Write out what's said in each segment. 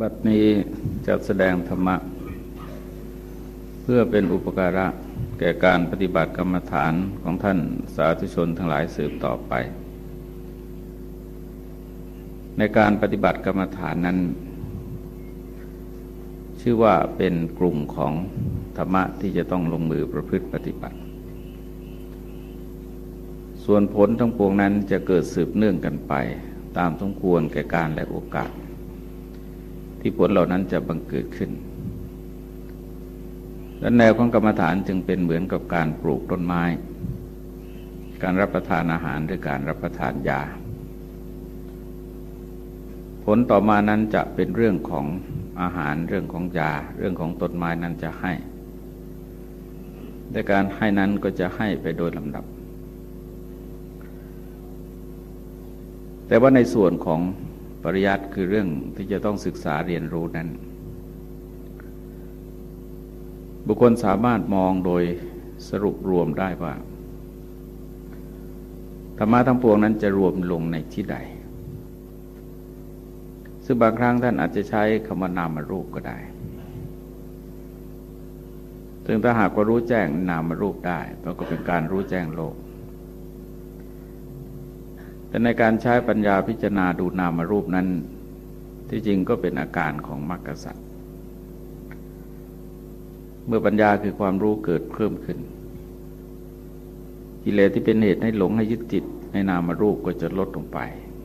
บัดนี้จะแสดงธรรมะ เพื่อเป็นอุปการะแก่การปฏิบัติกรรมฐานของท่านสาธุชนทั้งหลายสืบต่อไป ในการปฏิบัติกรรมฐานนั้น ชื่อว่าเป็นกลุ่มของธรรมะที่จะต้องลงมือประพฤติปฏิบัติ ส่วนผลทั้งปวงนั้นจะเกิดสืบเนื่องกันไป ตามสมควรแก่การและโอกาส ที่ผลเหล่านั้นจะบังเกิดขึ้น และแนวของกรรมฐานจึงเป็นเหมือนกับการปลูกต้นไม้ การรับประทานอาหารหรือการรับประทานยา ผลต่อมานั้นจะเป็นเรื่องของอาหารเรื่องของยา เรื่องของต้นไม้นั้นจะให้แต่การให้นั้นก็จะให้ไปโดยลำดับ แต่ว่าในส่วนของ ปริยัติคือเรื่องที่จะต้องศึกษาเรียนรู้นั้น บุคคลสามารถมองโดยสรุปรวมได้ว่าธรรมะทั้งปวงนั้นจะรวมลงในที่ใด ซึ่งบางครั้งท่านอาจจะใช้คำนามารูปก็ได้ซึ่งถ้าหากว่ารู้แจ้งนามารูปได้มันก็เป็นการรู้แจ้งโลก แต่ในการใช้ปัญญาพิจารณาดูนามรูปนั้น ที่จริงก็เป็นอาการของมรรคสัตว์เมื่อปัญญาคือความรู้เกิดเพิ่มขึ้น กิเลสที่เป็นเหตุให้หลงให้ยึดจิตในนามรูปก็จะลดลงไป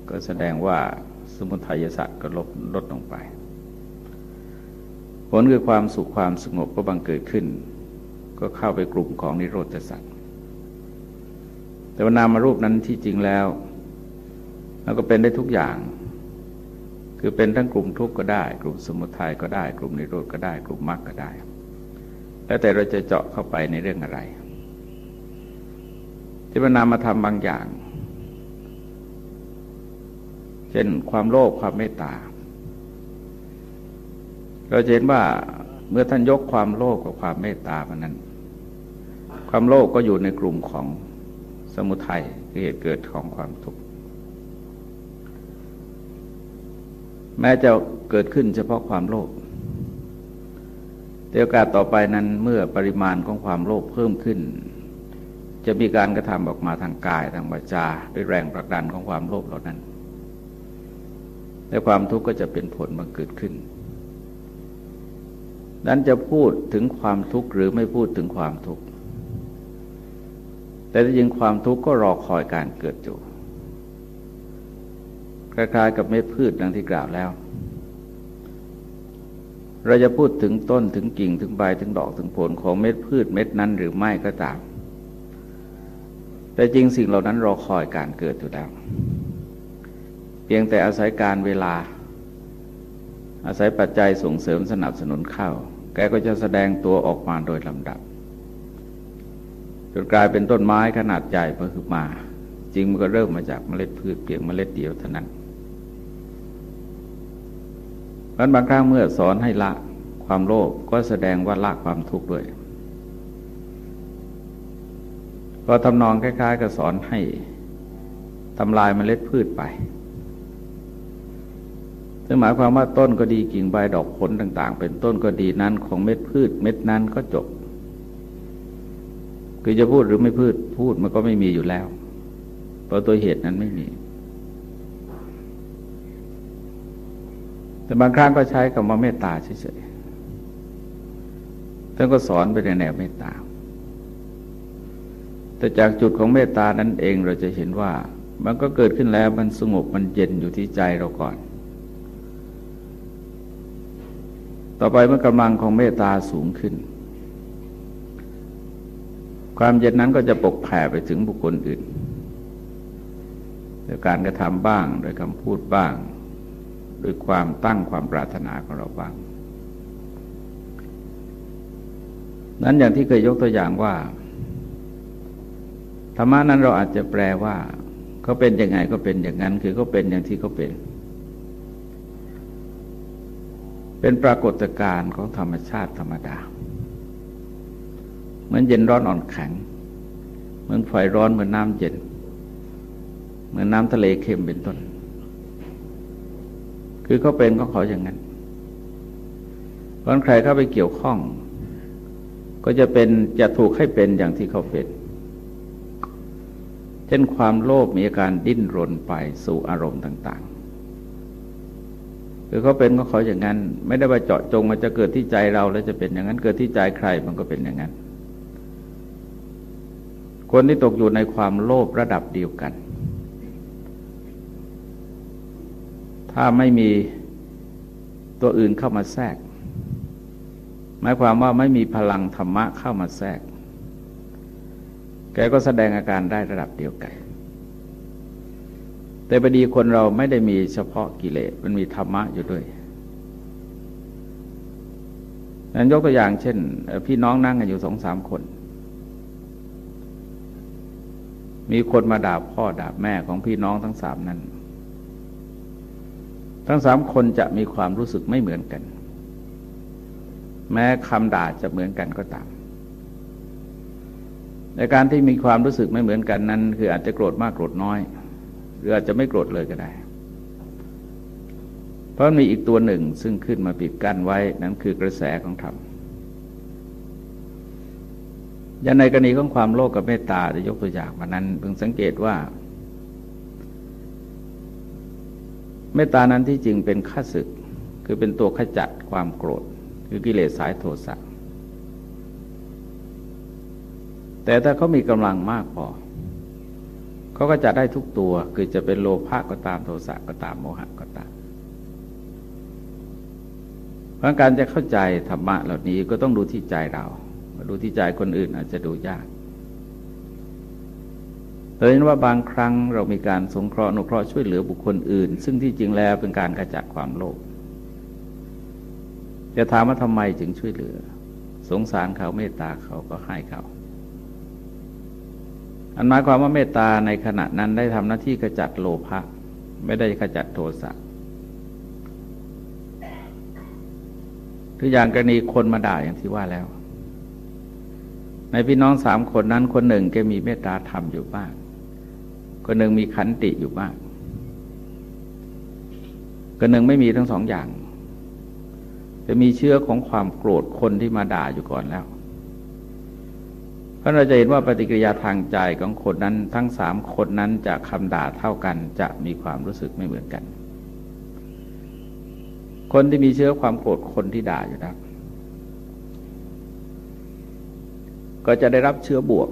ก็แสดงว่าสมุทัยสัตว์ก็ลดลดลงไป ผลคือความสุขความสงบก็บังเกิดขึ้น ก็เข้าไปกลุ่มของนิโรธสัตว์แต่ว่านามรูปนั้นที่จริงแล้ว แล้วก็เป็นได้ทุกอย่าง คือเป็นทั้งกลุ่มทุกข์ก็ได้ กลุ่มสมุทัยก็ได้ กลุ่มนิโรธก็ได้ กลุ่มมรรคก็ได้ แล้วแต่เราจะเจาะเข้าไปในเรื่องอะไร ที่มันนำมาทำบางอย่าง เช่นความโลภความเมตตา เราเห็นว่าเมื่อท่านยกความโลภกับความเมตตามานั้น ความโลภก็อยู่ในกลุ่มของสมุทัยคือเหตุเกิดของความทุกข์ แม้จะเกิดขึ้นเฉพาะความโลภแต่โอกาสต่อไปนั้นเมื่อปริมาณของความโลภเพิ่มขึ้น จะมีการกระทำออกมาทางกายทางวาจาด้วยแรงผลักดันของความโลภเหล่านั้นและความทุกข์ก็จะเป็นผลบังเกิดขึ้นนั้นจะพูดถึงความทุกข์หรือไม่พูดถึงความทุกข์แต่จริงความทุกข์ก็รอคอยการเกิดอยู่ คล้ายๆกับเม็ดพืชดังที่กล่าวแล้ว เราจะพูดถึงต้นถึงกิ่งถึงใบถึงดอกถึงผลของเม็ดพืชเม็ดนั้นหรือไม่ก็ตาม แต่จริงสิ่งเหล่านั้นรอคอยการเกิดอยู่แล้ว เพียงแต่อาศัยการเวลา อาศัยปัจจัยส่งเสริมสนับสนุนเข้า แกก็จะแสดงตัวออกมาโดยลำดับจนกลายเป็นต้นไม้ขนาดใหญ่เพิ่มมาจริงมันก็เริ่มมาจากเมล็ดพืชเพียงเมล็ดเดียวเท่านั้น พราะบางครั้งเมื่อสอนให้ละความโลภก็แสดงว่าละความทุกข์ด้วย ก็ทำนองคล้ายๆกับสอนให้ทำลายมเมล็ดพืชไป ซึ่งหมายความว่าต้นก็ดีกิ่งใบดอกผลต่าง ๆ เป็นต้นก็ดีนั้นของเม็ดพืช เม็ดนั้นก็จบ คือจะพูดหรือไม่พูดพูดมันก็ไม่มีอยู่แล้ว เพราะตัวเหตุนั้นไม่มี แต่บางครั้งก็ใช้คำว่าเมตตาเฉยๆท่านก็สอนไปในแนวเมตตา แต่จากจุดของเมตตานั้นเองเราจะเห็นว่า มันก็เกิดขึ้นแล้วมันสงบมันเย็นอยู่ที่ใจเราก่อน ต่อไปเมื่อกำลังของเมตตาสูงขึ้น ความเย็นนั้นก็จะปกแผ่ไปถึงบุคคลอื่นโดยการกระทำบ้างโดยคำพูดบ้าง ด้วยความตั้งความปรารถนาของเราบ้าง นั้นอย่างที่เคยยกตัวอย่างว่า ธรรมะนั้นเราอาจจะแปลว่าเขาเป็นยังไงก็เป็นอย่างนั้น คือเขาเป็นอย่างที่เขาเป็น เป็นปรากฏการณ์ของธรรมชาติธรรมดา เหมือนเย็นร้อนอ่อนแข็ง เหมือนไฟร้อนเหมือนน้ำเย็น เหมือนน้ำทะเลเค็มเป็นต้น คือเขาเป็นก็เขาอย่างนั้นเพราะใครเข้าไปเกี่ยวข้อง ก็จะเป็นจะถูกให้เป็นอย่างที่เขาเป็น เช่นความโลภมีอาการดิ้นรนไปสู่อารมณ์ต่าง ๆ คือเขาเป็นก็เขาอย่างนั้น ไม่ได้ว่าเจาะจงมันจะเกิดที่ใจเราแล้วจะเป็นอย่างนั้น เกิดที่ใจใครมันก็เป็นอย่างนั้น คนที่ตกอยู่ในความโลภระดับเดียวกัน ถ้าไม่มีตัวอื่นเข้ามาแทรก หมายความว่าไม่มีพลังธรรมะเข้ามาแทรก แกก็แสดงอาการได้ระดับเดียวกัน แต่บดีคนเราไม่ได้มีเฉพาะกิเลสมันมีธรรมะอยู่ด้วยนั้นยกตัวอย่างเช่น พี่น้องนั่งกันอยู่สองสามคน มีคนมาด่าพ่อด่าแม่ของพี่น้องทั้งสามนั้น ทั้งสามคนจะมีความรู้สึกไม่เหมือนกัน แม้คำด่าจะเหมือนกันก็ตามในการที่มีความรู้สึกไม่เหมือนกันนั้น คืออาจจะโกรธมากโกรธน้อย หรืออาจจะไม่โกรธเลยก็ได้ เพราะมีอีกตัวหนึ่งซึ่งขึ้นมาปิดกั้นไว้นั่นคือกระแสของธรรมอย่างในกรณีของความโลภกกับเมตตาจะยกตัวอย่างมานั้นเพิ่งสังเกตว่า เมตตานั้นที่จริงเป็นข้าศึก คือเป็นตัวขจัดความโกรธ คือกิเลสสายโทสะแต่ถ้าเขามีกำลังมากพอเขาก็จะได้ทุกตัว คือจะเป็นโลภะก็ตามโทสะก็ตามโมหะก็ตามเพราะการจะเข้าใจธรรมะเหล่านี้ก็ต้องดูที่ใจเรา ดูที่ใจคนอื่นอาจจะดูยาก เราเห็นว่าบางครั้งเรามีการสงเคราะห์นุเคราะห์ช่วยเหลือบุคคลอื่น ซึ่งที่จริงแล้วเป็นการกระจัดความโลภจะถามว่าทำไมจึงช่วยเหลือ สงสารเขาเมตตาเขาก็ให้เขา อันหมายความว่าเมตตาในขณะนั้นได้ทำหน้าที่ขจัดโลภะไม่ได้ขจัดโทสะคืออย่างกรณีคนมาด่าอย่างที่ว่าแล้ว ในพี่น้องสามคนนั้นคนหนึ่งแกมีเมตตาธรรมอยู่บ้าง คนหนึ่งมีขันติอยู่บ้างคนหนึ่งไม่มีทั้งสองอย่างจะมีเชื้อของความโกรธคนที่มาด่าอยู่ก่อนแล้ว เพราะเราจะเห็นว่าปฏิกิริยาทางใจของคนนั้น ทั้งสามคนนั้นจะคำด่าเท่ากันจะมีความรู้สึกไม่เหมือนกัน คนที่มีเชื้อความโกรธคนที่ด่าอยู่นะก็จะได้รับเชื้อบวก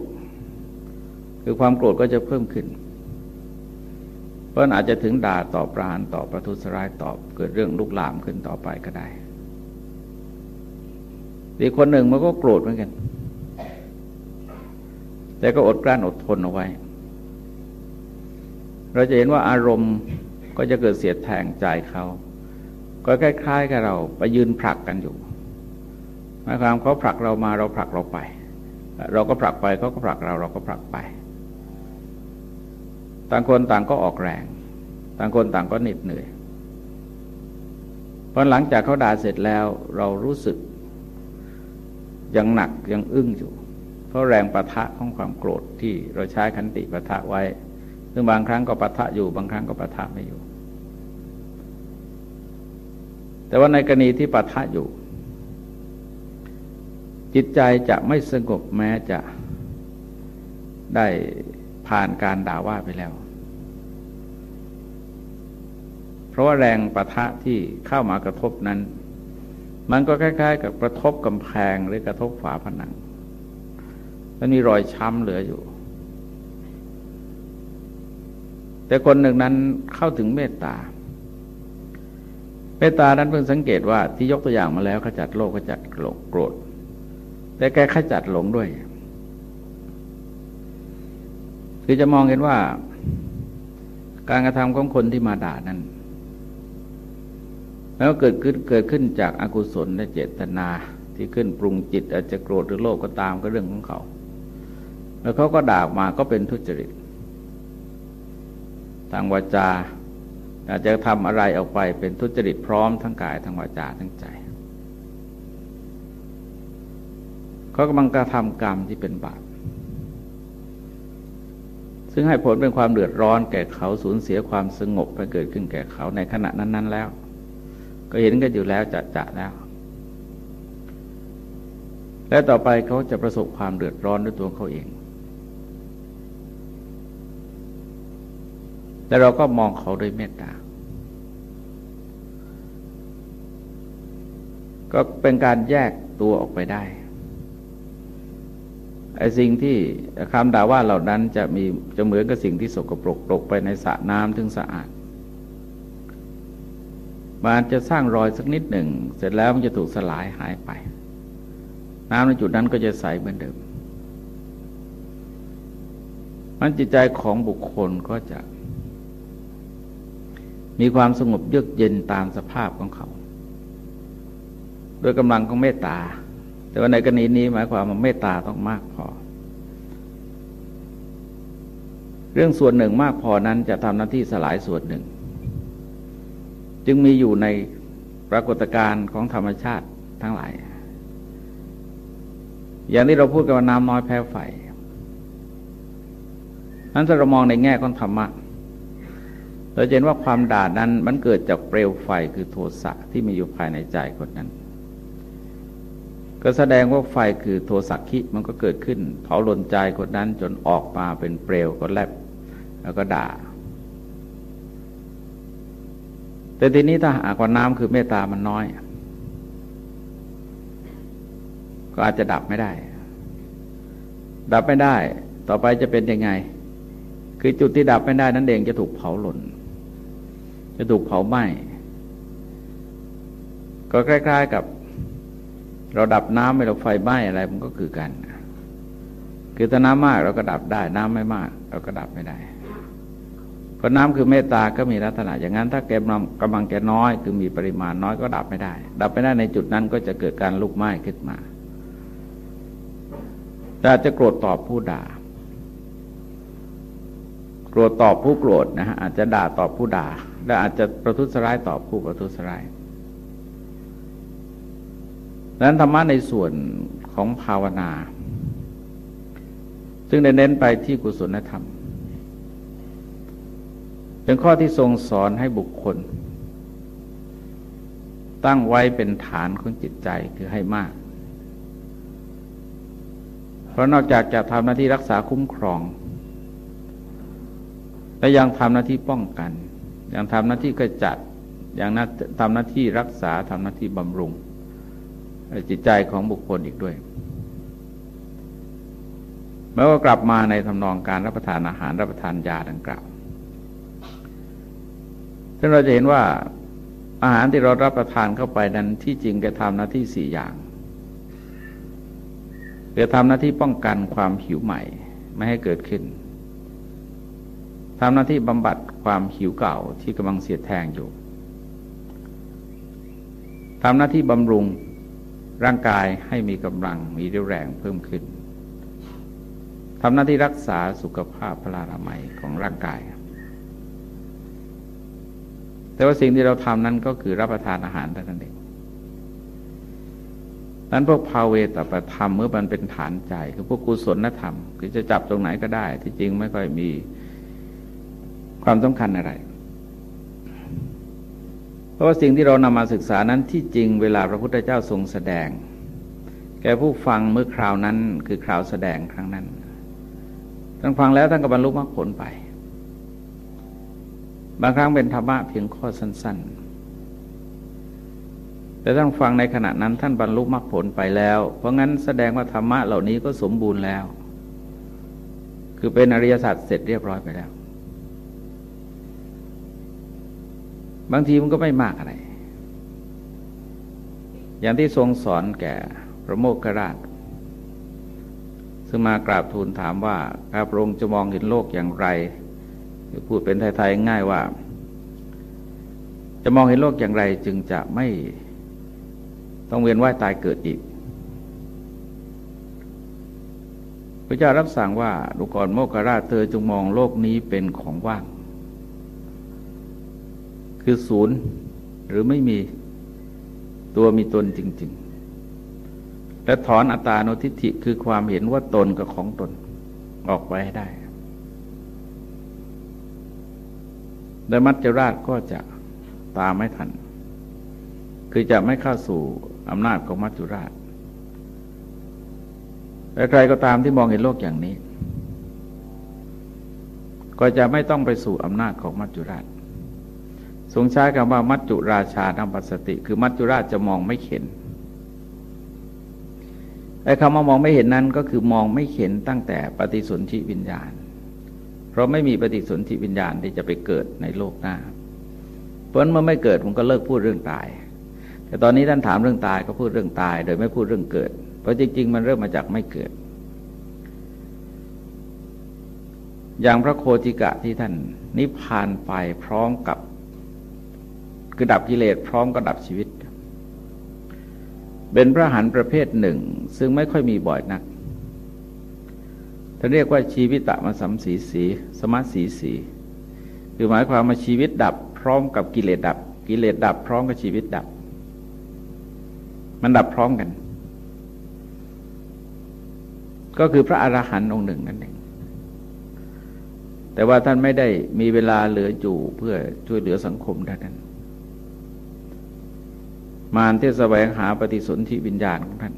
คือความโกรธก็จะเพิ่มขึ้น เพราะอาจจะถึงด่าตอบประหารตอบประทุษร้ายตอบเกิดเรื่องลุกลามขึ้นต่อไปก็ได้อีกคนหนึ่งมันก็โกรธเหมือนกัน แต่ก็อดกลั้นอดทนเอาไว้ เราจะเห็นว่าอารมณ์ก็จะเกิดเสียดแทงใจเขา ก็คล้ายๆกับเราไปยืนผลักกันอยู่หมายความเขาผลักเรามาเราผลักเราไป เราก็ผลักไปเขาก็ผลักเราเราก็ผลักไป ต่างคนต่างก็ออกแรง ต่างคนต่างก็เหน็ดเหนื่อยพอหลังจากเขาด่าเสร็จแล้วเรารู้สึกยังหนักยังอึ้งอยู่ เพราะแรงประทะของความโกรธที่เราใช้ขันติประทะไว้ ซึ่งบางครั้งก็ประทะอยู่บางครั้งก็ประทะไม่อยู่ แต่ว่าในกรณีที่ประทะอยู่ จิตใจจะไม่สงบแม้จะได้ ผ่านการด่าว่าไปแล้ว เพราะว่าแรงประทะที่เข้ามากระทบนั้น มันก็คล้าย ๆ กับกระทบกำแพงหรือกระทบฝาผนังแล้วมีรอยช้ำเหลืออยู่ แต่คนหนึ่งนั้นเข้าถึงเมตตา เมตตานั้นเพิ่งสังเกตว่าที่ยกตัวอย่างมาแล้วขจัดโลกขจัดโกรธแต่แกขจัดหลงด้วย คือจะมองเห็นว่า การกระทำของคนที่มาด่านั้นแล้วเกิดขึ้นเกิดขึ้นจากอากุศลและเจตนาที่ขึ้นปรุงจิต อาจจะโกรธหรือโลภกก็ตามก็เรื่องของเขา แล้วเขาก็ด่ามาก็เป็นทุจริต ทางวาจา อาจจะทำอะไรออกไปเป็นทุจริตพร้อมทั้งกายทั้งวาจาทั้งใจเขากำลังกระทำกรรมที่เป็นบาป ซึ่งให้ผลเป็นความเดือดร้อนแก่เขาสูญเสียความสงบไปเกิดขึ้นแก่เขาในขณะนั้น ๆ แล้ว ก็เห็นกันอยู่แล้วจะจะแล้ว และต่อไปเขาจะประสบความเดือดร้อนด้วยตัวเขาเอง แต่เราก็มองเขาด้วยเมตตาก็เป็นการแยกตัวออกไปได้ ไอ้สิ่งที่คำด่าว่าเหล่านั้นจะมีจะเหมือนกับสิ่งที่สกปรกตกไปในสระน้ำถึงสะอาดมันจะสร้างรอยสักนิดหนึ่ง เสร็จแล้วมันจะถูกสลายหายไป น้ำในจุดนั้นก็จะใสเหมือนเดิม มันจิตใจของบุคคลก็จะ มีความสงบเยือกเย็นตามสภาพของเขา โดยกำลังของเมตตา แต่ว่าในกรณีนี้หมายความว่าเมตตาต้องมากพอ เรื่องส่วนหนึ่งมากพอนั้นจะทำหน้าที่สลายส่วนหนึ่ง จึงมีอยู่ในปรากฏการณ์ของธรรมชาติทั้งหลาย อย่างที่เราพูดกันว่าน้ำน้อยแพ้ไฟนั้นถ้าเรามองในแง่ของธรรมะเราเห็นว่าความด่านั้นมันเกิดจากเปลวไฟคือโทสะที่มีอยู่ภายในใจคนนั้น ก็แสดงว่าไฟคือโทสักขิมันก็เกิดขึ้น เผาหล่นใจคนนั้นจนออกมาเป็นเปลวก็แลบแล้วก็ด่า แต่ทีนี้ถ้าหากว่าน้ำคือเมตตามันน้อย ก็อาจจะดับไม่ได้ ดับไม่ได้ ต่อไปจะเป็นยังไง คือจุดที่ดับไม่ได้นั้นเองจะถูกเผาหล่น จะถูกเผาไหม้ก็คล้าย ๆ กับ เราดับน้ำไม่เราไฟไหม้อะไรมันก็คือกัน คือถ้าน้ำมากเราก็ดับได้ น้ำไม่มาก เราก็ดับไม่ได้ เพราะน้ำคือเมตตาก็มีลักษณะ อย่างนั้นถ้าแกกำลังแกน้อย คือมีปริมาณน้อยก็ดับไม่ได้ ดับไม่ได้ในจุดนั้นก็จะเกิดการลุกไหม้ขึ้นมาแต่จะโกรธตอบผู้ด่า โกรธตอบผู้โกรธนะฮะอาจจะด่าตอบผู้ด่า และอาจจะประทุษร้ายตอบผู้ประทุษร้าย นั้นธรรมะในส่วนของภาวนา ซึ่งได้เน้นไปที่กุศลธรรม เป็นข้อที่ทรงสอนให้บุคคล ตั้งไว้เป็นฐานของจิตใจคือให้มาก เพราะนอกจากจะทำหน้าที่รักษาคุ้มครอง และยังทำหน้าที่ป้องกัน ยังทำหน้าที่กระจัดยังทำหน้าที่รักษาทำหน้าที่บำรุง จิตใจของบุคคลอีกด้วยเมื่อว่ากลับมาในทำนองการรับประทานอาหารรับประทานยาดังกล่าวซึ่งเราจะเห็นว่าอาหารที่เรารับประทานเข้าไปนั้นที่จริงจะทำหน้าที่สี่อย่างจะทำหน้าที่ป้องกันความหิวใหม่ไม่ให้เกิดขึ้นทำหน้าที่บำบัดความหิวเก่าที่กำลังเสียดแทงอยู่ทำหน้าที่บำรุง ร่างกายให้มีกำลังมีเรี่ยวแรงเพิ่มขึ้นทำหน้าที่รักษาสุขภาพพลานามัยของร่างกาย แต่ว่าสิ่งที่เราทำนั้นก็คือรับประทานอาหารเท่านั้นเองนั้นพวกภาเวตประธรรมเมื่อมันเป็นฐานใจ คือพวกกุศลธรรม คือจะจับตรงไหนก็ได้ ที่จริงไม่ค่อยมีความสำคัญอะไร เพราะว่าสิ่งที่เรานำมาศึกษานั้นที่จริงเวลาพระพุทธเจ้าทรงแสดง แก่ผู้ฟังเมื่อคราวนั้นคือคราวแสดงครั้งนั้นท่านฟังแล้วท่านก็บรรลุมรรคผลไป บางครั้งเป็นธรรมะเพียงข้อสั้น ๆ แต่ท่านฟังในขณะนั้นท่านบรรลุมรรคผลไปแล้ว เพราะงั้นแสดงว่าธรรมะเหล่านี้ก็สมบูรณ์แล้ว คือเป็นอริยสัจเสร็จเรียบร้อยไปแล้ว บางทีมันก็ไม่มากอะไร อย่างที่ทรงสอนแก่พระโมกขราช ซึ่งมากราบทูลถามว่าข้าพระองค์จะมองเห็นโลกอย่างไรพูดเป็นไทยๆง่ายว่า จะมองเห็นโลกอย่างไรจึงจะไม่ต้องเวียนว่ายตายเกิดอีกพระเจ้ารับสั่งว่าดูก่อนโมกขราชเธอจงมองโลกนี้เป็นของว่าง คือศูนย์หรือไม่มีตัวมีตนจริง ๆ และถอนอัตาโนทิฏฐิคือความเห็นว่าตนกับของตนออกไปให้ได้แด่มัจจราชก็จะตามไม่ทัน คือจะไม่เข้าสู่อำนาจของมัจจุราชแต่ใครก็ตามที่มองเห็นโลกอย่างนี้ ก็จะไม่ต้องไปสู่อำนาจของมัจจุราช ทรงใช้คำว่ามัจจุราชานัมปัสติ คือมัจจุราชจะมองไม่เห็นไอ้คำว่ามองไม่เห็นนั้นก็คือมองไม่เห็นตั้งแต่ปฏิสนธิวิญญาณ เพราะไม่มีปฏิสนธิวิญญาณที่จะไปเกิดในโลกหน้า เพราะเมื่อไม่เกิดผมก็เลิกพูดเรื่องตาย แต่ตอนนี้ท่านถามเรื่องตายก็พูดเรื่องตาย โดยไม่พูดเรื่องเกิด เพราะจริง ๆ มันเริ่มมาจากไม่เกิด อย่างพระโคติกะที่ท่านนิพพานไปพร้อมกับ คือดับกิเลสพร้อมกับดับชีวิต เป็นพระหันประเภทหนึ่ง ซึ่งไม่ค่อยมีบ่อยนักท่านเรียกว่าชีวิตตมสัมสีสี สมาสีสีคือหมายความว่าชีวิตดับ พร้อมกับกิเลสดับ กิเลสดับ พร้อมกับชีวิตดับ มันดับพร้อมกัน ก็คือพระอรหันต์องค์หนึ่งนั่นเองแต่ว่าท่านไม่ได้มีเวลาเหลืออยู่เพื่อช่วยเหลือสังคมด้านั้น มารที่แสวงหาปฏิสนธิวิญญาณของท่าน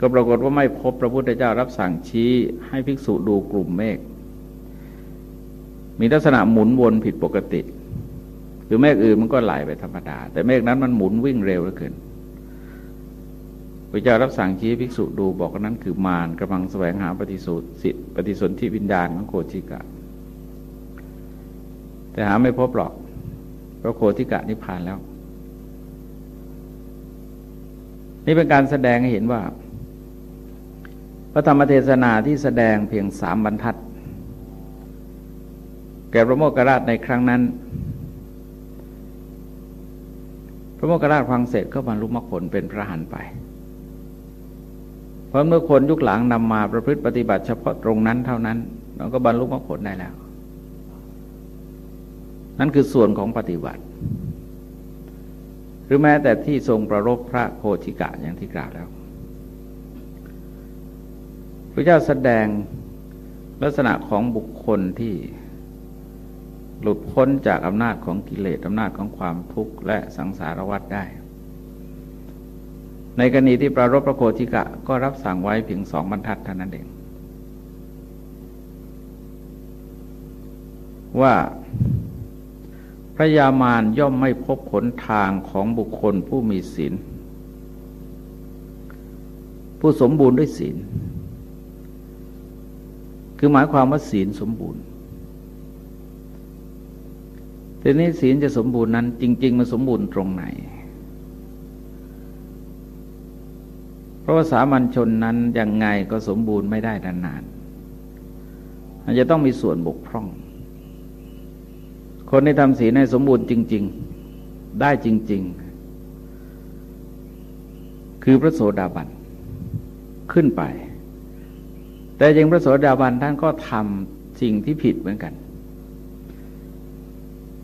ก็ปรากฏว่าไม่พบพระพุทธเจ้ารับสั่งชี้ให้ภิกษุดูกลุ่มเมฆมีลักษณะหมุนวนผิดปกติ คือเมฆอื่นมันก็ไหลไปธรรมดา แต่เมฆนั้นมันหมุนวิ่งเร็วเหลือเกินพระเจ้ารับสั่งชี้ภิกษุดูบอกว่านั้นคือมารกำลังแสวงหาปฏิสุทธิปฏิสนธิวิญญาณของโคชิกะ แต่หาไม่พบหรอก พระโคติกะนิพพานแล้ว นี่เป็นการแสดงให้เห็นว่า พระธรรมเทศนาที่แสดงเพียงสามบรรทัด แก่พระโมคคัลลาชในครั้งนั้น พระโมคคัลลาชฟังเสร็จก็บรรลุมรรคผลเป็นพระหันไปเพราะเมื่อคนยุคหลังนำมาประพฤติปฏิบัติเฉพาะตรงนั้นเท่านั้นเราก็บรรลุมรรคผลได้แล้ว นั่นคือส่วนของปฏิบัติ หรือแม้แต่ที่ทรงประรบพระโคชิกะอย่างที่กล่าวแล้วพระเจ้าแสดงลักษณะของบุคคลที่หลุดพ้นจากอำนาจของกิเลสอำนาจของความทุกข์และสังสารวัฏได้ ในกรณีที่ประรบพระโคชิกะก็รับสั่งไว้เพียงสองบรรทัดเท่านั้นเอง ว่า พระยามารย่อมไม่พบขนทางของบุคคลผู้มีศีลผู้สมบูรณ์ด้วยศีล คือหมายความว่าศีลสมบูรณ์ทีนี้ศีลจะสมบูรณ์นั้น จริง ๆมันสมบูรณ์ตรงไหน เพราะว่าสามัญชนนั้นยังไงก็สมบูรณ์ไม่ได้นานๆอาจจะต้องมีส่วนบกพร่อง คนที่ทำศีลให้สมบูรณ์จริง ๆ ได้จริง ๆ คือพระโสดาบันขึ้นไป แต่ยังพระโสดาบันท่านก็ทำสิ่งที่ผิดเหมือนกัน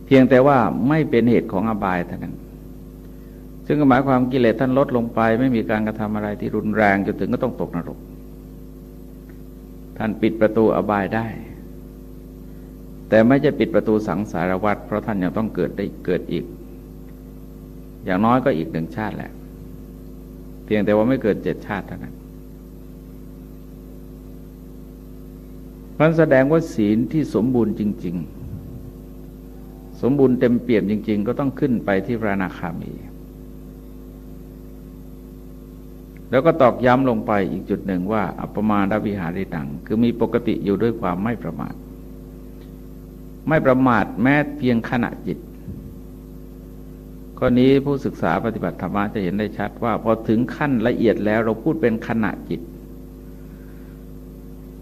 เพียงแต่ว่าไม่เป็นเหตุของอบายเท่านั้น ซึ่งหมายความกิเลสท่านลดลงไป ไม่มีการกระทำอะไรที่รุนแรงจนถึงก็ต้องตกนรก ท่านปิดประตูอบายได้ แต่ไม่จะปิดประตูสังสารวัฏเพราะท่านยังต้องเกิดได้เกิดอีก อย่างน้อยก็อีกหนึ่งชาติแหละ เพียงแต่ว่าไม่เกิดเจ็ดชาติเท่านั้นมันแสดงว่าศีลที่สมบูรณ์จริง ๆ สมบูรณ์เต็มเปี่ยมจริง ๆ ก็ต้องขึ้นไปที่พระนาคามี แล้วก็ตอกย้ำลงไปอีกจุดหนึ่งว่า อัปมาดวิหาริตัง คือมีปกติอยู่ด้วยความไม่ประมาท ไม่ประมาทแม้เพียงขณะจิตข้อนี้ผู้ศึกษาปฏิบัติธรรมจะเห็นได้ชัดว่าพอถึงขั้นละเอียดแล้วเราพูดเป็นขณะจิต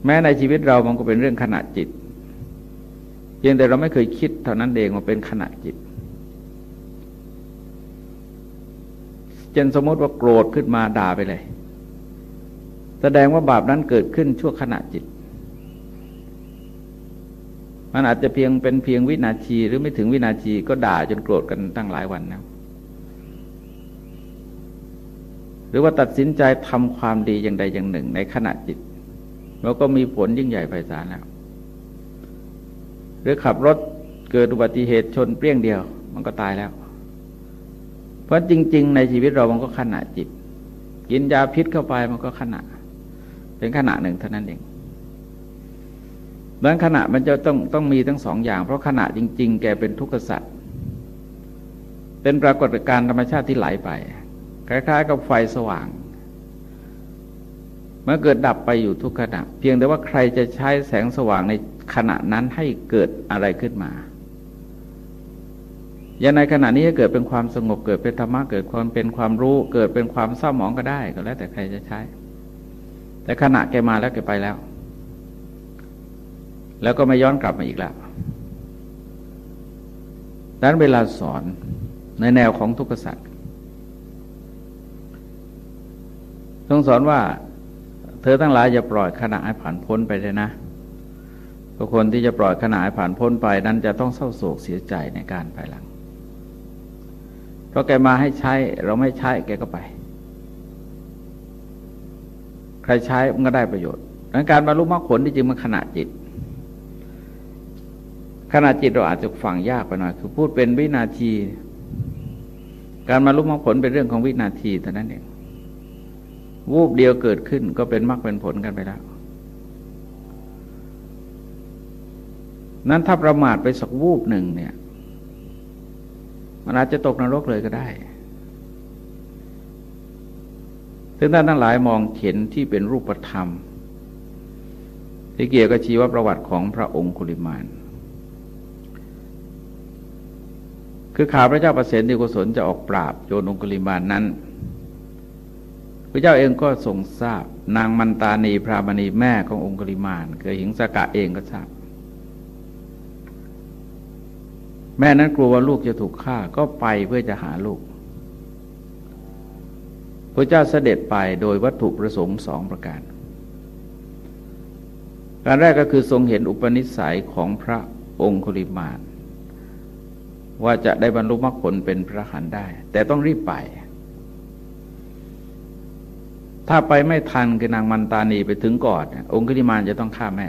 แม้ในชีวิตเรามันก็เป็นเรื่องขณะจิตเพียงแต่เราไม่เคยคิดเท่านั้นเองว่าเป็นขณะจิตเช่นสมมติว่าโกรธขึ้นมาด่าไปเลย แสดงว่าบาปนั้นเกิดขึ้นชั่วขณะจิต มันอาจจะเพียงเป็นเพียงวินาทีหรือไม่ถึงวินาทีก็ด่าจนโกรธกันตั้งหลายวันแล้วหรือว่าตัดสินใจทำความดีอย่างใดอย่างหนึ่ง ในขณะจิตแล้วก็มีผลยิ่งใหญ่ไพศาลแล้ว หรือขับรถเกิดอุบัติเหตุชนเปรี้ยงเดียว มันก็ตายแล้ว เพราะจริง ๆ ในชีวิตเรามันก็ขณะจิต กินยาพิษเข้าไปมันก็ขณะ เป็นขณะหนึ่งเท่านั้นเอง ดังนั้นขณะมันจะต้องต้องมีทั้งสองอย่าง เพราะขณะจริง ๆ แกเป็นทุกข์สัตว์เป็นปรากฏการณ์ธรรมชาติที่ไหลไป คล้าย ๆ กับไฟสว่างเมื่อเกิดดับไปอยู่ทุกขณะ เพียงแต่ว่าใครจะใช้แสงสว่างในขณะนั้นให้เกิดอะไรขึ้นมา อย่างในขณะนี้เกิดเป็นความสงบเกิดเป็นธรรมะเกิดความเป็นความรู้ เกิดเป็นความเศร้าหมองก็ได้ก็แล้วแต่ใครจะใช้ แต่ขณะแกมาแล้วแกไปแล้ว แล้วก็ไม่ย้อนกลับมาอีกแล้วดังนั้นเวลาสอนในแนวของทุกขสัตว์ต้องสอนว่า เธอทั้งหลายอย่าปล่อยขณะให้ผ่านพ้นไปเลยนะทุกคนที่จะปล่อยขณะให้ผ่านพ้นไปนั้นจะต้องเศร้าโศกเสียใจในการภายหลัง เพราะแกมาให้ใช้เราไม่ใช้แกก็ไป ใครใช้มันก็ได้ประโยชน์ดังการบรรลุมรรคผลที่จริงมันขณะจิต ขณะจิตเราอาจจะฟังยากไปหน่อยคือพูดเป็นวินาที การบรรลุมรรคผลเป็นเรื่องของวินาทีเท่านั้นเองวูบเดียวเกิดขึ้นก็เป็นมรรคเป็นผลกันไปแล้ว นั้นถ้าประมาทไปสักวูบหนึ่งเนี่ย มันอาจจะตกนรกเลยก็ได้ซึ่งท่านทั้งหลายมองเห็นที่เป็นรูปธรรม ที่เกี่ยวกับชีวประวัติของพระองค์คุลิมาน คือข่าวพระเจ้าประเสนที่กุศลจะออกปราบโจนองคุลิมานนั้น พระเจ้าเองก็ทรงทราบ นางมันตานีพรามณีแม่ขององคุลิมานเคยหิงสกะเองก็ทราบ แม่นั้นกลัวว่าลูกจะถูกฆ่าก็ไปเพื่อจะหาลูกพระเจ้าเสด็จไปโดยวัตถุประสงค์สองประการ การแรกก็คือทรงเห็นอุปนิสัยของพระองคุลิมาน ว่าจะได้บรรลุมรรคผลเป็นพระหันได้ แต่ต้องรีบไป ถ้าไปไม่ทันคือนางมันตานีไปถึงก่อนองค์กิริมานจะต้องฆ่าแม่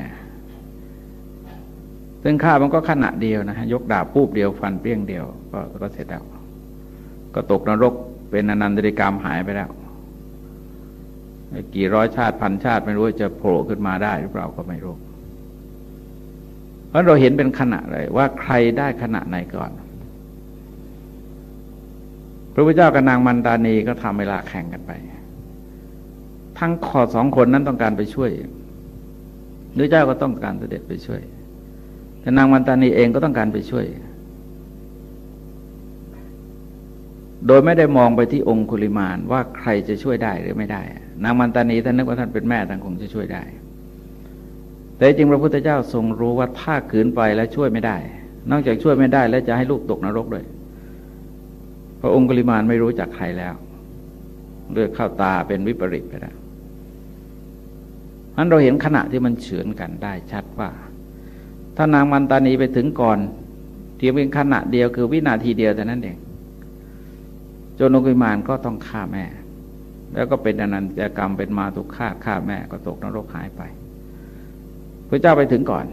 ซึ่งฆ่ามันก็ขณะเดียวนะฮะยกดาบปูบเดียวฟันเปี้ยงเดียวก็ก็เสร็จแล้ว ก็ตกนรกเป็นอนันตริกรรมหายไปแล้วกี่ร้อยชาติพันชาติไม่รู้จะโผล่ขึ้นมาได้หรือเปล่าก็ไม่รู้ เพราะเราเห็นเป็นขณะเลยว่าใครได้ขณะไหนก่อน ระพุทธเจ้ากับนางมันตานีก็ทำเวลาแข่งกันไป ทั้งขอสองคนนั้นต้องการไปช่วยหรือเจ้าก็ต้องการเสด็จไปช่วย แต่นางมันตานีเองก็ต้องการไปช่วย โดยไม่ได้มองไปที่องคุลิมานว่าใครจะช่วยได้หรือไม่ได้ นางมันตานีท่านนึกว่าท่านเป็นแม่ท่านคงจะช่วยได้ แต่จริงพระพุทธเจ้าทรงรู้ว่าถ้าขืนไปแล้วช่วยไม่ได้ นอกจากช่วยไม่ได้แล้วจะให้ลูกตกนรกด้วย พราะองคุลิมานไม่รู้จักใครแล้ว เลือดเข้าตาเป็นวิปริตไปแล้วนั้นเราเห็นขณะที่มันเฉือนกันได้ชัดว่า ถ้านางมันตานีไปถึงก่อนเพียงเป็นขณะเดียวคือวินาทีเดียวแต่นั้นเองโจนกุมานก็ต้องฆ่าแม่ แล้วก็เป็นอนันตกรรมเป็นมาตุฆ่าฆ่าแม่ก็ตกนรกหายไปพระเจ้าไปถึงก่อน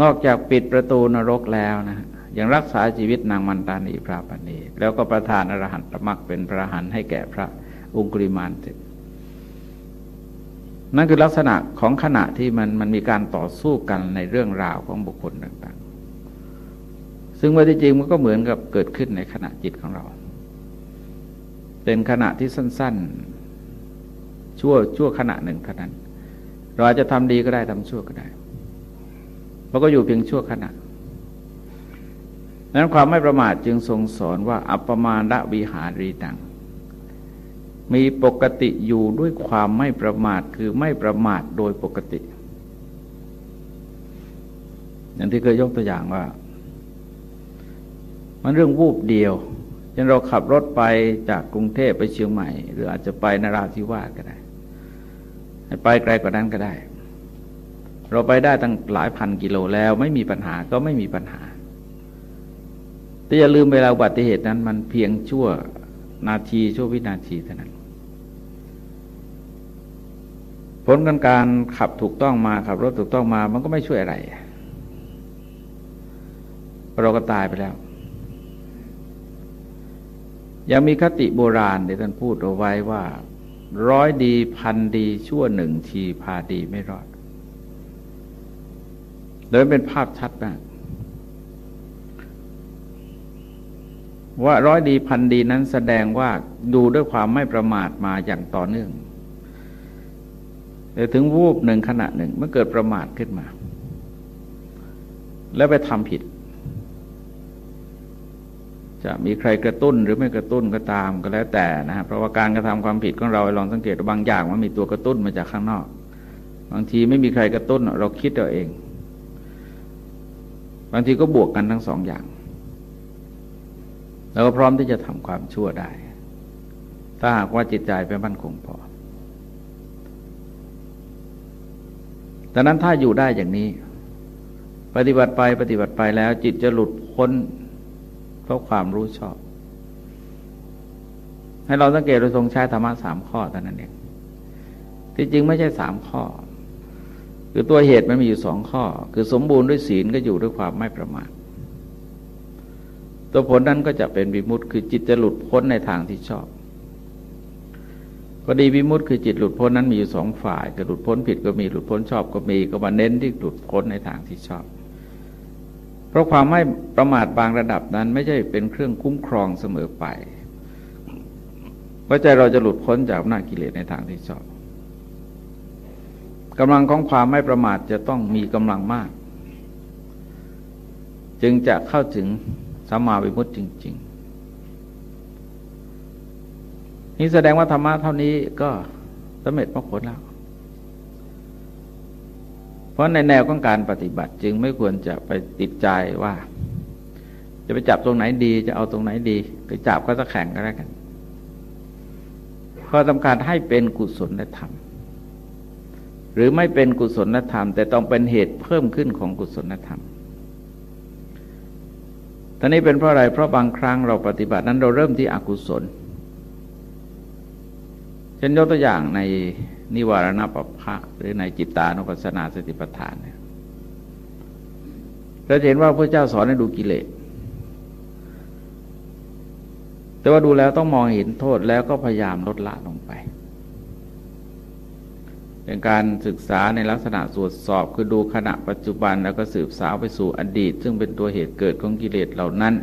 นอกจากปิดประตูนรกแล้วนะ ยังรักษาชีวิตนางมันตานีพระปณีแล้วก็ประทานอรหันตมรรคเป็นพระหันให้แก่พระองคุริมานเสร็จนั่นคือลักษณะของขณะที่มันมันมีการต่อสู้กันในเรื่องราวของบุคคลต่าง ๆ ซึ่งว่าที่จริงมันก็เหมือนกับเกิดขึ้นในขณะจิตของเรา เป็นขณะที่สั้น ๆ ชั่วชั่วขณะหนึ่งเท่านั้น เราอาจจะทำดีก็ได้ทำชั่วก็ได้เราก็อยู่เพียงชั่วขณะ นั้นความไม่ประมาทจึงทรงสอนว่า อัปปมาณวิหารีตัง มีปกติอยู่ด้วยความไม่ประมาทคือไม่ประมาทโดยปกติ อย่างที่เคยยกตัวอย่างว่า มันเรื่องวูบเดียวเช่นเราขับรถไปจากกรุงเทพไปเชียงใหม่ หรืออาจจะไปนราธิวาสก็ได้ ไปไกลกว่านั้นก็ได้ เราไปได้ตั้งหลายพันกิโลแล้ว ไม่มีปัญหาก็ไม่มีปัญหา แต่อย่าลืมเวลาอุบัติเหตุนั้น มันเพียงชั่วนาทีชั่ววินาทีเท่านั้น ผลกันการขับถูกต้องมาขับรถถูกต้องมา มันก็ไม่ช่วยอะไร เราก็ตายไปแล้ว ยังมีคติโบราณที่ท่านพูดเอาไว้ว่า ร้อยดีพันดีชั่วหนึ่งทีพาดีไม่รอดโดยเป็นภาพชัดมาก ว่าร้อยดีพันดีนั้นแสดงว่าดูด้วยความไม่ประมาทมาอย่างต่อเนื่องแต่ถึงวูบหนึ่งขณะหนึ่งเมื่อเกิดประมาทขึ้นมา แล้วไปทำผิด จะมีใครกระตุ้นหรือไม่กระตุ้นก็ตามก็แล้วแต่นะฮะเพราะว่าการกระทำความผิดของเราลองสังเกตบางอย่างมันมีตัวกระตุ้นมาจากข้างนอก บางทีไม่มีใครกระตุ้นเราคิดเอาเอง บางทีก็บวกกันทั้งสองอย่าง เราก็พร้อมที่จะทำความชั่วได้ ถ้าหากว่าจิตใจเป็นมั่นคงพอดังนั้นถ้าอยู่ได้อย่างนี้ ปฏิบัติไปปฏิบัติไปแล้ว จิตจะหลุดพ้นเพราะความรู้ชอบ ให้เราสังเกตโดยทรงใช้ธรรมะสามข้อเท่านั้นเองที่จริงไม่ใช่สามข้อ คือตัวเหตุมันมีอยู่สองข้อ คือสมบูรณ์ด้วยศีลก็อยู่ด้วยความไม่ประมาท ตัวผลนั้นก็จะเป็นวิมุตต์คือจิตจะหลุดพ้นในทางที่ชอบก็ดีวิมุตต์คือจิตหลุดพ้นนั้นมีอยู่สองฝ่ายคือหลุดพ้นผิดก็มีหลุดพ้นชอบก็มีก็มาเน้นที่หลุดพ้นในทางที่ชอบ เพราะความไม่ประมาทบางระดับนั้น ไม่ใช่เป็นเครื่องคุ้มครองเสมอไปว่าใจเราจะหลุดพ้นจากอำนาจกิเลสในทางที่ชอบกำลังของความไม่ประมาทจะต้องมีกำลังมาก จึงจะเข้าถึง สัมมาวิมุตติจริง ๆ นี่แสดงว่าธรรมะเท่านี้ก็สำเร็จมรรคผลแล้ว เพราะในแนวของการปฏิบัติจึงไม่ควรจะไปติดใจว่า จะไปจับตรงไหนดี จะเอาตรงไหนดีไปจับก็จะแข่งกันแล้วกันข้อสำคัญให้เป็นกุศลธรรมหรือไม่เป็นกุศลธรรม แต่ต้องเป็นเหตุเพิ่มขึ้นของกุศลธรรม ท่านี้เป็นเพราะอะไร เพราะบางครั้งเราปฏิบัตินั้นเราเริ่มที่อกุศล เช่นยกตัวอย่างในนิวารณปภะหรือในจิตตานุปัสสนาสติปัฏฐานเนี่ยเราเห็นว่าพระเจ้าสอนให้ดูกิเลส แต่ว่าดูแล้วต้องมองเห็นโทษแล้วก็พยายามลดละลงไป เป็นการศึกษาในลักษณะตรวจสอบคือดูขณะปัจจุบันแล้วก็สืบสาวไปสู่อดีต ซึ่งเป็นตัวเหตุเกิดของกิเลสเหล่านั้น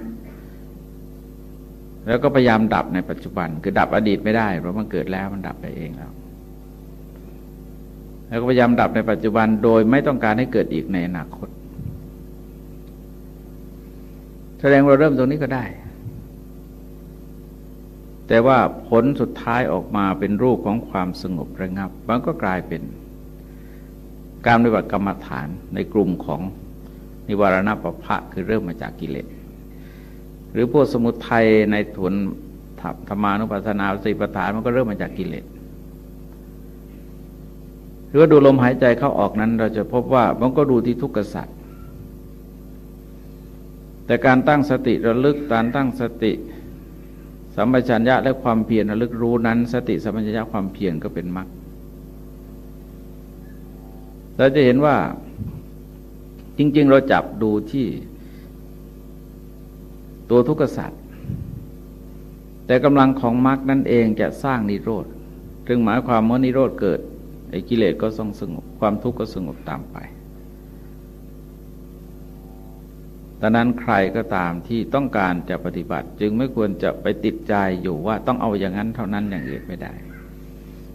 แล้วก็พยายามดับในปัจจุบัน คือดับอดีตไม่ได้เพราะมันเกิดแล้วมันดับไปเองแล้วแล้วก็พยายามดับในปัจจุบันโดยไม่ต้องการให้เกิดอีกในอนาคต แสดงเราเริ่มตรงนี้ก็ได้ แต่ว่าผลสุดท้ายออกมาเป็นรูปของความสงบระงับ มันก็กลายเป็นการปฏิบัติกรรมฐานในกลุ่มของนิวรณปภะคือเริ่มมาจากกิเลส หรือพวกสมุทัยในถวนธรรมานุปัสสนาสิปฐานมันก็เริ่มมาจากกิเลสหรือว่าดูลมหายใจเข้าออกนั้น เราจะพบว่ามันก็ดูที่ทุกขสัตว์แต่การตั้งสติระลึกการตั้งสติ สัมปชัญญะและความเพียรระลึกรู้นั้น สติสัมปชัญญะความเพียรก็เป็นมรรคเราจะเห็นว่าจริง ๆ เราจับดูที่ตัวทุกข์สัตว์แต่กำลังของมรรคนั่นเองจะสร้างนิโรธถึงหมายความว่านิโรธเกิดไอ้กิเลสก็ทรงสงบความทุกข์ก็สงบตามไป ดังนั้นใครก็ตามที่ต้องการจะปฏิบัติ จึงไม่ควรจะไปติดใจอยู่ว่าต้องเอาอย่างนั้นเท่านั้นอย่างอื่นไม่ได้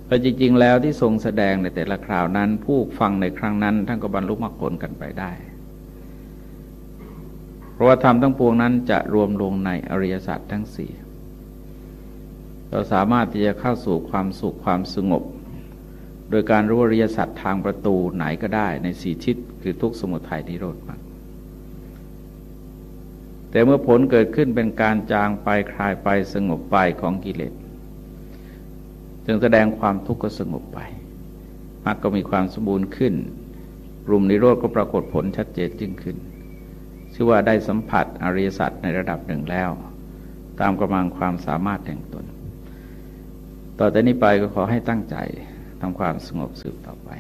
เพราะจริงๆ แล้วที่ทรงแสดงในแต่ละคราวนั้น ผู้ฟังในครั้งนั้นท่านก็บรรลุมรรคผลกันไปได้ เพราะว่าธรรมทั้งปวงนั้นจะรวมลงในอริยสัจทั้งสี่เราสามารถที่จะเข้าสู่ความสุขความสงบ โดยการรู้อริยสัจทางประตูไหนก็ได้ในสี่ทิศคือทุกสมุทัยนิโรธมรรค แต่เมื่อผลเกิดขึ้นเป็นการจางไปคลายไปสงบไปของกิเลสจึงแสดงความทุกข์ก็สงบไปมรรคก็มีความสมบูรณ์ขึ้นรุมนิโรธก็ปรากฏผลชัดเจนยิ่งขึ้น ชื่อว่าได้สัมผัสอริยสัจในระดับหนึ่งแล้ว ตามกำลังความสามารถแห่งตน ต่อจากนี้ไปก็ขอให้ตั้งใจทำความสงบสืบต่อไป